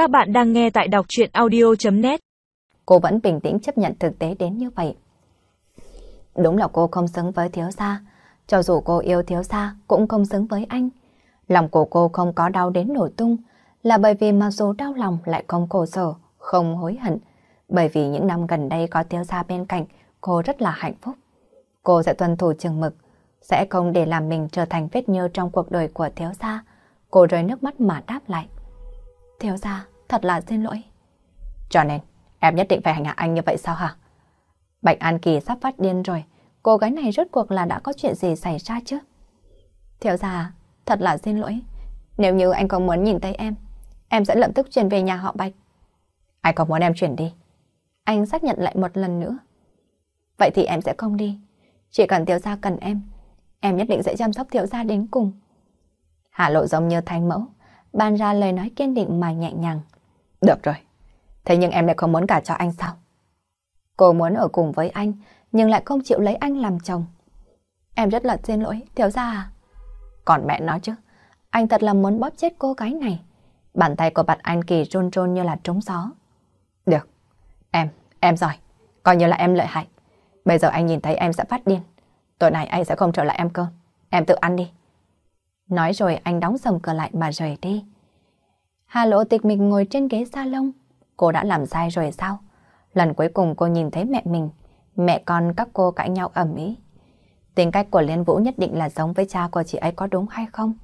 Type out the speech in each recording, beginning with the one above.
Các bạn đang nghe tại đọc chuyện audio.net Cô vẫn bình tĩnh chấp nhận thực tế đến như vậy. Đúng là cô không xứng với thiếu gia. Cho dù cô yêu thiếu gia cũng không xứng với anh. Lòng của cô không có đau đến nổi tung là bởi vì mặc dù đau lòng lại không khổ sở, không hối hận. Bởi vì những năm gần đây có thiếu gia bên cạnh, cô rất là hạnh phúc. Cô sẽ tuân thủ chừng mực, sẽ không để làm mình trở thành vết nhơ trong cuộc đời của thiếu gia. Cô rơi nước mắt mà đáp lại. Thiếu gia, thật là xin lỗi. Cho nên, em nhất định phải hành hạ anh như vậy sao hả? Bạch An Kỳ sắp phát điên rồi. Cô gái này rốt cuộc là đã có chuyện gì xảy ra chứ? Thiếu gia, thật là xin lỗi. Nếu như anh không muốn nhìn thấy em, em sẽ lập tức chuyển về nhà họ Bạch. Anh không muốn em chuyển đi. Anh xác nhận lại một lần nữa. Vậy thì em sẽ không đi. Chỉ cần thiếu gia cần em, em nhất định sẽ chăm sóc thiếu gia đến cùng. Hạ lộ giống như thanh mẫu, ban ra lời nói kiên định mà nhẹ nhàng. Được rồi, thế nhưng em lại không muốn cả cho anh sao? Cô muốn ở cùng với anh, nhưng lại không chịu lấy anh làm chồng. Em rất là xin lỗi, thiếu gia à? Còn mẹ nói chứ, anh thật là muốn bóp chết cô gái này. Bàn tay của Bạch Anh Kỳ rôn rôn như là trống gió. Được, em, em giỏi, coi như là em lợi hại. Bây giờ anh nhìn thấy em sẽ phát điên. Tối nay anh sẽ không trở lại em cơ. em tự ăn đi. Nói rồi anh đóng sầm cửa lại mà rời đi. Hà lộ tịch mình ngồi trên ghế salon. Cô đã làm sai rồi sao? Lần cuối cùng cô nhìn thấy mẹ mình, mẹ con các cô cãi nhau ầm ĩ. Tính cách của Liên Vũ nhất định là giống với cha của chị ấy có đúng hay không?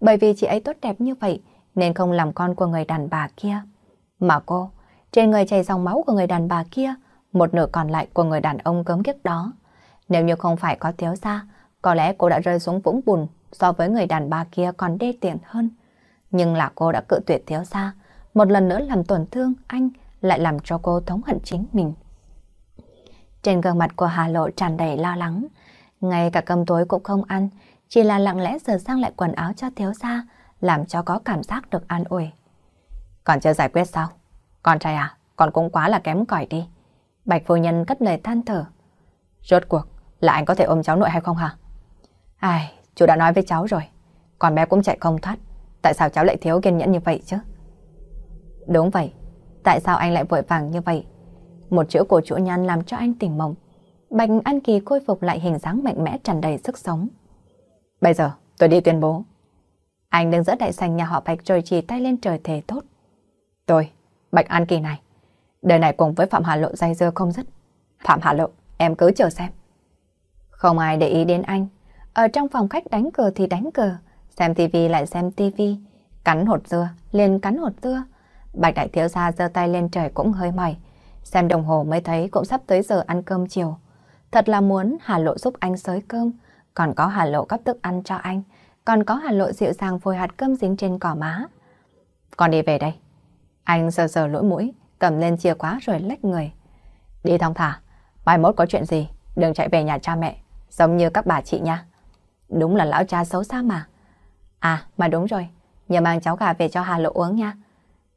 Bởi vì chị ấy tốt đẹp như vậy nên không làm con của người đàn bà kia. Mà cô, trên người chảy dòng máu của người đàn bà kia, một nửa còn lại của người đàn ông cấm kiếp đó. Nếu như không phải có thiếu gia, có lẽ cô đã rơi xuống vũng bùn so với người đàn bà kia còn đê tiện hơn. Nhưng là cô đã cự tuyệt thiếu gia, một lần nữa làm tổn thương anh, lại làm cho cô thống hận chính mình. Trên gương mặt của Hà Lộ tràn đầy lo lắng, ngay cả cơm tối cũng không ăn, chỉ là lặng lẽ sửa sang lại quần áo cho thiếu gia, làm cho có cảm giác được an ủi. Còn chưa giải quyết sao? Con trai à, con cũng quá là kém cỏi đi. Bạch phu nhân cất lời than thở. Rốt cuộc, là anh có thể ôm cháu nội hay không hả? Ai, chú đã nói với cháu rồi. Con bé cũng chạy không thoát. Tại sao cháu lại thiếu kiên nhẫn như vậy chứ? Đúng vậy. Tại sao anh lại vội vàng như vậy? Một chữ của chủ nhân làm cho anh tỉnh mộng. Bạch An Kỳ khôi phục lại hình dáng mạnh mẽ tràn đầy sức sống. Bây giờ, tôi đi tuyên bố. Anh đứng giữa đại sảnh nhà họ Bạch rồi chỉ tay lên trời thề tốt. Tôi, Bạch An Kỳ này, đời này cùng với Phạm Hà Lộ dây dưa không dứt. Phạm Hà Lộ, em cứ chờ xem. Không ai để ý đến anh. Ở trong phòng khách đánh cờ thì đánh cờ, xem tivi lại xem tivi, cắn hột dưa, liền cắn hột dưa. Bạch đại thiếu gia giơ tay lên trời cũng hơi mỏi. Xem đồng hồ mới thấy cũng sắp tới giờ ăn cơm chiều. Thật là muốn Hà Lộ giúp anh xới cơm, còn có Hà Lộ gấp thức ăn cho anh, còn có Hà Lộ dịu dàng phôi hạt cơm dính trên cỏ má. Con đi về đây. Anh sờ sờ lỗ mũi, cầm lên chìa khóa rồi lách người. Đi thong thả, mai mốt có chuyện gì, đừng chạy về nhà cha mẹ, giống như các bà chị nha. Đúng là lão cha xấu xa mà. À, mà đúng rồi, nhờ mang cháu gà về cho Hà Lộ uống nha.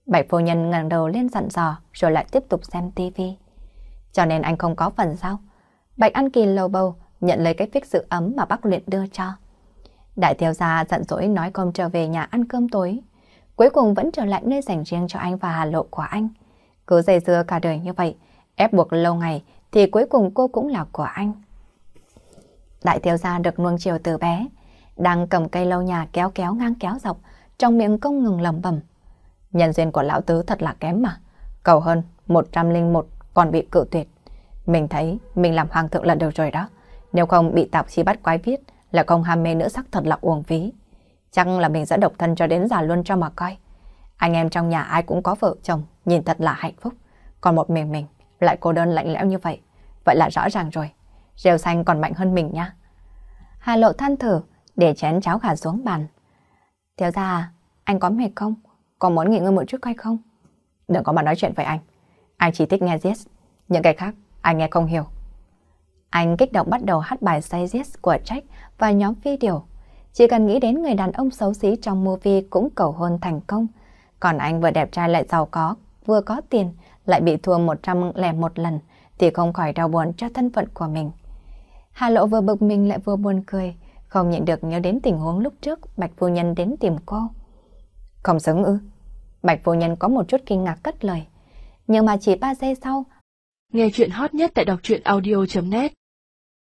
Bạch phu nhân ngẩng đầu lên dặn dò rồi lại tiếp tục xem tivi. Cho nên anh không có phần sao? Bạch An Kỳ lầu bầu nhận lấy cái phích sự ấm mà bác luyện đưa cho. Đại thiếu gia giận dỗi nói không trở về nhà ăn cơm tối. Cuối cùng vẫn trở lại nơi dành riêng cho anh và Hà Lộ của anh. Cứ dây dưa cả đời như vậy, ép buộc lâu ngày thì cuối cùng cô cũng là của anh. Đại thiếu gia được nuông chiều từ bé, đang cầm cây lau nhà kéo kéo ngang kéo dọc, trong miệng không ngừng lẩm bẩm. Nhân duyên của lão tứ thật là kém mà, cầu hơn 101 còn bị cự tuyệt. Mình thấy mình làm hoàng thượng là được rồi đó, nếu không bị tạp chí bắt quái viết là không ham mê nữ sắc thật là uổng phí. Chắc là mình sẽ độc thân cho đến già luôn cho mà coi. Anh em trong nhà ai cũng có vợ chồng, nhìn thật là hạnh phúc. Còn một mình mình lại cô đơn lạnh lẽo như vậy. Vậy là rõ ràng rồi. Rêu xanh còn mạnh hơn mình nha. Hà lộ than thở để chén cháo gà xuống bàn. Thiếu ra, anh có mệt không? Có muốn nghỉ ngơi một chút hay không? Đừng có mà nói chuyện với anh. Anh chỉ thích nghe Yes. Những cái khác, anh nghe không hiểu. Anh kích động bắt đầu hát bài Say Yes của Jack và nhóm video. Chỉ cần nghĩ đến người đàn ông xấu xí trong movie cũng cầu hôn thành công. Còn anh vừa đẹp trai lại giàu có, vừa có tiền, lại bị thua 101 lần, thì không khỏi đau buồn cho thân phận của mình. Hà Lộ vừa bực mình lại vừa buồn cười, không nhịn được nhớ đến tình huống lúc trước Bạch Phu Nhân đến tìm cô. Không xứng ư? Bạch Phu nhân có một chút kinh ngạc cất lời. Nhưng mà chỉ 3 giây sau. Nghe chuyện hot nhất tại đọc truyện audio.net